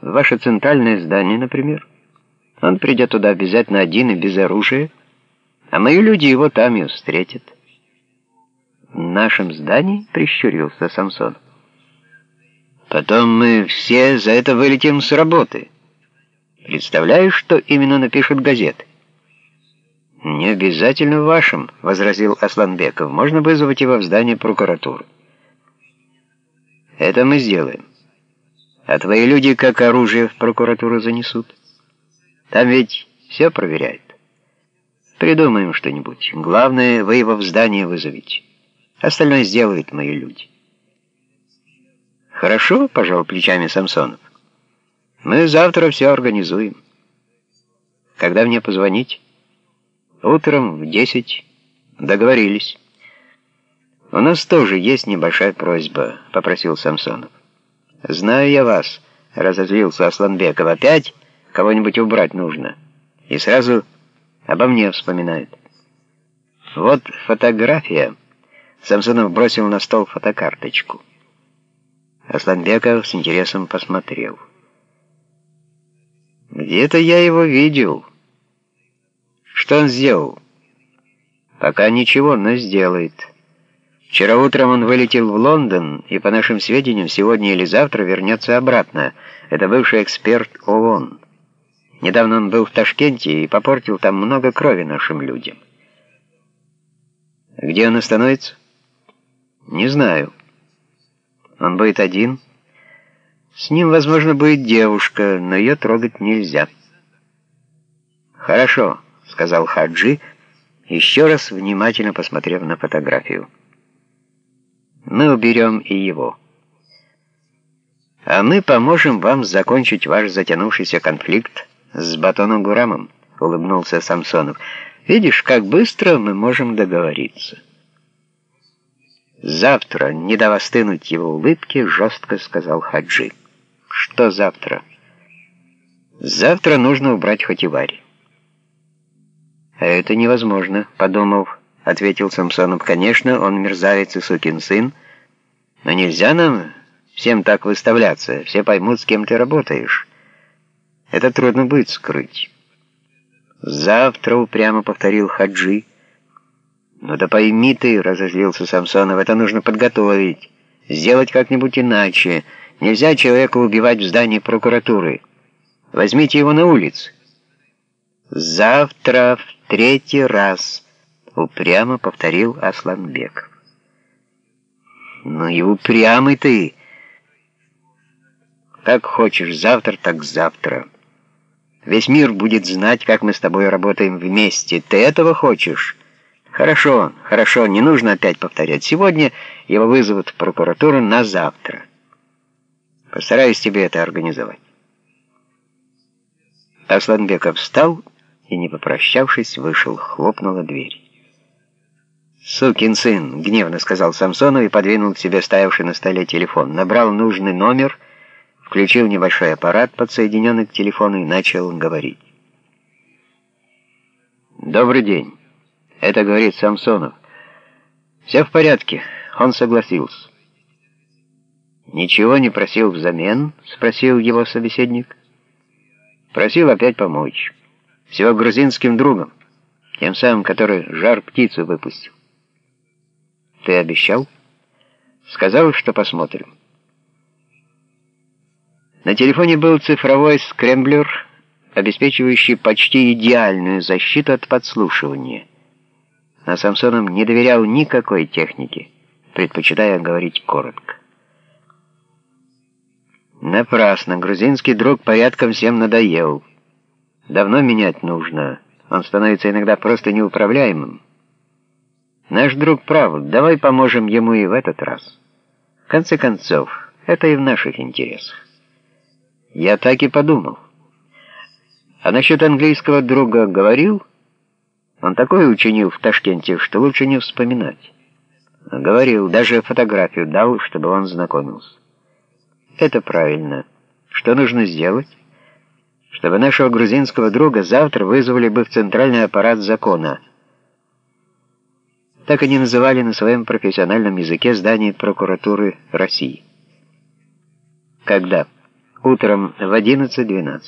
Ваше центральное здание, например. Он придет туда обязательно один и без оружия, а мои люди его там и встретят. В нашем здании прищурился Самсон. Потом мы все за это вылетим с работы. Представляешь, что именно напишут газеты? «Не обязательно в вашем», — возразил Асланбеков. «Можно вызвать его в здание прокуратуры». «Это мы сделаем. А твои люди как оружие в прокуратуру занесут? Там ведь все проверяют. Придумаем что-нибудь. Главное, вы его в здание вызовите. Остальное сделают мои люди». «Хорошо», — пожал плечами Самсонов. «Мы завтра все организуем. Когда мне позвонить?» Утром в десять договорились. «У нас тоже есть небольшая просьба», — попросил Самсонов. «Знаю я вас», — разозлился Асланбеков. «Опять кого-нибудь убрать нужно». И сразу обо мне вспоминает. «Вот фотография». Самсонов бросил на стол фотокарточку. Асланбеков с интересом посмотрел. «Где-то я его видел». Что он сделал? Пока ничего, но сделает. Вчера утром он вылетел в Лондон и, по нашим сведениям, сегодня или завтра вернется обратно. Это бывший эксперт ООН. Недавно он был в Ташкенте и попортил там много крови нашим людям. Где он остановится? Не знаю. Он будет один. С ним, возможно, будет девушка, но ее трогать нельзя. Хорошо. — сказал Хаджи, еще раз внимательно посмотрев на фотографию. «Мы уберем и его. А мы поможем вам закончить ваш затянувшийся конфликт с Батоном Гурамом», — улыбнулся Самсонов. «Видишь, как быстро мы можем договориться». «Завтра, не дав остынуть его улыбке, жестко сказал Хаджи. «Что завтра?» «Завтра нужно убрать Хативари». «Это невозможно», — подумав, ответил Самсонов. «Конечно, он мерзавец и сукин сын, но нельзя нам всем так выставляться, все поймут, с кем ты работаешь. Это трудно будет скрыть». «Завтра», — упрямо повторил Хаджи. «Ну да пойми ты», — разозлился Самсонов, — «это нужно подготовить, сделать как-нибудь иначе. Нельзя человека убивать в здании прокуратуры. Возьмите его на улице». «Завтра в третий раз», — упрямо повторил Асланбек. «Ну и упрямый ты! Как хочешь завтра, так завтра. Весь мир будет знать, как мы с тобой работаем вместе. Ты этого хочешь?» «Хорошо, хорошо, не нужно опять повторять. Сегодня его вызовут в прокуратуру на завтра. Постараюсь тебе это организовать». Асланбеков встал и, не попрощавшись, вышел, хлопнула дверь. «Сукин сын!» — гневно сказал Самсонов и подвинул к себе стоявший на столе телефон. Набрал нужный номер, включил небольшой аппарат, подсоединенный к телефону, и начал говорить. «Добрый день. Это говорит Самсонов. Все в порядке. Он согласился». «Ничего не просил взамен?» — спросил его собеседник. «Просил опять помочь» с его грузинским другом, тем самым, который жар-птицу выпустил. Ты обещал? Сказал, что посмотрим. На телефоне был цифровой скрэмблер, обеспечивающий почти идеальную защиту от подслушивания. А Самсоном не доверял никакой технике, предпочитая говорить коротко. Напрасно, грузинский друг порядком всем надоел. Давно менять нужно. Он становится иногда просто неуправляемым. Наш друг прав, давай поможем ему и в этот раз. В конце концов, это и в наших интересах. Я так и подумал. А насчет английского друга говорил? Он такое учинил в Ташкенте, что лучше не вспоминать. Говорил, даже фотографию дал, чтобы он знакомился. Это правильно. Что нужно сделать? чтобы нашего грузинского друга завтра вызвали бы в центральный аппарат закона. Так они называли на своем профессиональном языке здание прокуратуры России. Когда? утром в 11-12.